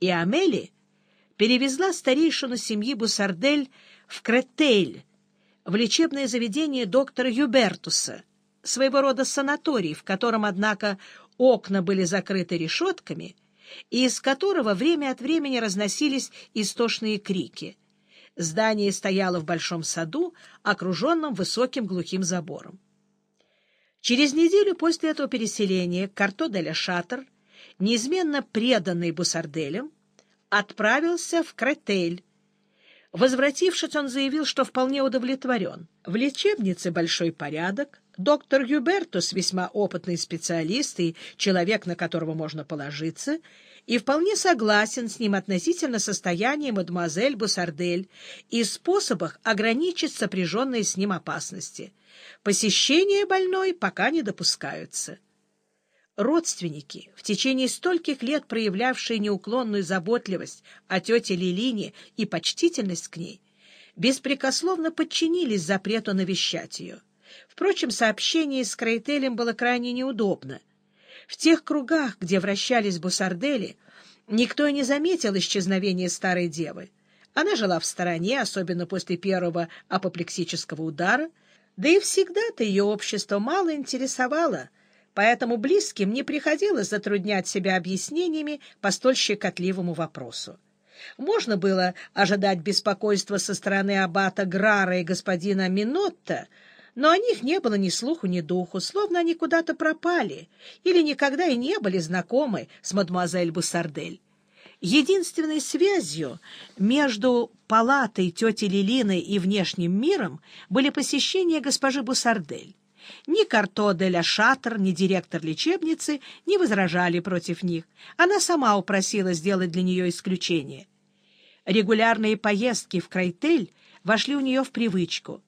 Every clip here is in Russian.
и Амели перевезла старейшину семьи Бусардель в Кретейль, в лечебное заведение доктора Юбертуса, своего рода санаторий, в котором, однако, окна были закрыты решетками, и из которого время от времени разносились истошные крики. Здание стояло в большом саду, окруженном высоким глухим забором. Через неделю после этого переселения Карто де ля Шатер, неизменно преданный Бусарделем, отправился в Кретель. Возвратившись, он заявил, что вполне удовлетворен. В лечебнице большой порядок, доктор Юбертус весьма опытный специалист и человек, на которого можно положиться, и вполне согласен с ним относительно состояния мадемуазель Бусардель и способах ограничить сопряженные с ним опасности. Посещения больной пока не допускаются родственники, в течение стольких лет проявлявшие неуклонную заботливость о тете Лилине и почтительность к ней, беспрекословно подчинились запрету навещать ее. Впрочем, сообщение с Крейтелем было крайне неудобно. В тех кругах, где вращались бусардели, никто и не заметил исчезновения старой девы. Она жила в стороне, особенно после первого апоплексического удара, да и всегда-то ее общество мало интересовало — поэтому близким не приходилось затруднять себя объяснениями по столь щекотливому вопросу. Можно было ожидать беспокойства со стороны аббата Грара и господина Минотта, но о них не было ни слуху, ни духу, словно они куда-то пропали или никогда и не были знакомы с мадемуазель Буссардель. Единственной связью между палатой тети Лилины и внешним миром были посещения госпожи Бусардель. Ни Карто де ля Шатр, ни директор лечебницы не возражали против них. Она сама упросила сделать для нее исключение. Регулярные поездки в Крайтель вошли у нее в привычку.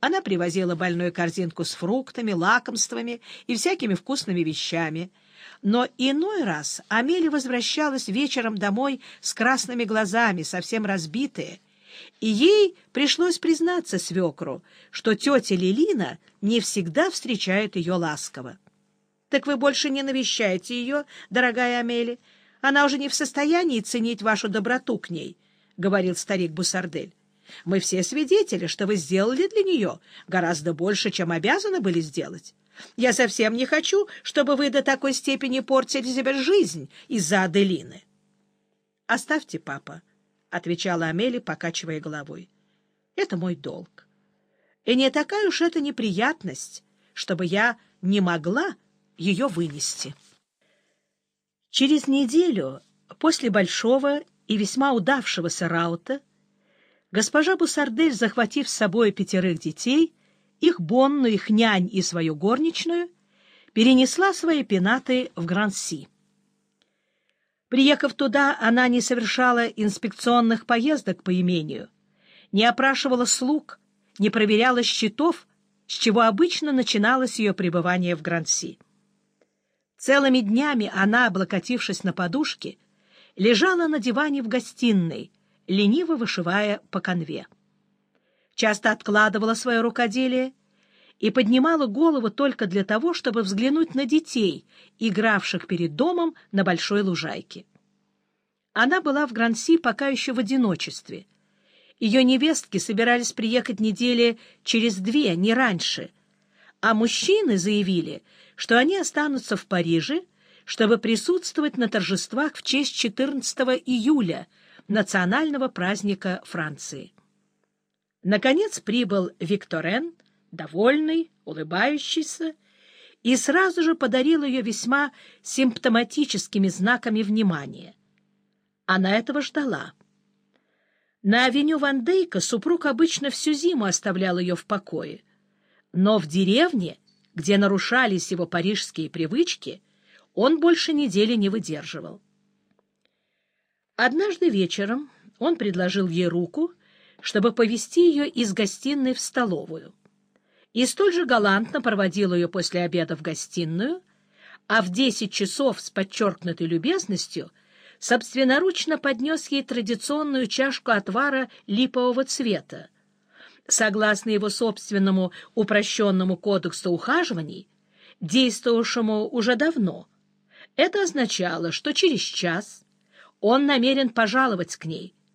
Она привозила больную корзинку с фруктами, лакомствами и всякими вкусными вещами. Но иной раз Амели возвращалась вечером домой с красными глазами, совсем разбитая, и ей пришлось признаться свекру, что тетя Лилина не всегда встречает ее ласково. — Так вы больше не навещаете ее, дорогая Амели? Она уже не в состоянии ценить вашу доброту к ней, — говорил старик Бусардель. — Мы все свидетели, что вы сделали для нее гораздо больше, чем обязаны были сделать. Я совсем не хочу, чтобы вы до такой степени портили себе жизнь из-за Аделины. — Оставьте, папа, —— отвечала Амели, покачивая головой. — Это мой долг. И не такая уж это неприятность, чтобы я не могла ее вынести. Через неделю после большого и весьма удавшегося раута госпожа Бусардель, захватив с собой пятерых детей, их Бонну, их нянь и свою горничную, перенесла свои пенаты в Гранси. Приехав туда, она не совершала инспекционных поездок по имению, не опрашивала слуг, не проверяла счетов, с чего обычно начиналось ее пребывание в Гранси. Целыми днями она, облокотившись на подушке, лежала на диване в гостиной, лениво вышивая по конве. Часто откладывала свое рукоделие и поднимала голову только для того, чтобы взглянуть на детей, игравших перед домом на большой лужайке. Она была в Гранси пока еще в одиночестве. Ее невестки собирались приехать недели через две, не раньше, а мужчины заявили, что они останутся в Париже, чтобы присутствовать на торжествах в честь 14 июля, национального праздника Франции. Наконец прибыл Викторен, довольный, улыбающийся, и сразу же подарил ее весьма симптоматическими знаками внимания. Она этого ждала. На авеню Ван Дейка супруг обычно всю зиму оставлял ее в покое, но в деревне, где нарушались его парижские привычки, он больше недели не выдерживал. Однажды вечером он предложил ей руку, чтобы повести ее из гостиной в столовую и столь же галантно проводил ее после обеда в гостиную, а в десять часов с подчеркнутой любезностью собственноручно поднес ей традиционную чашку отвара липового цвета. Согласно его собственному упрощенному кодексу ухаживаний, действовавшему уже давно, это означало, что через час Он намерен пожаловать к ней.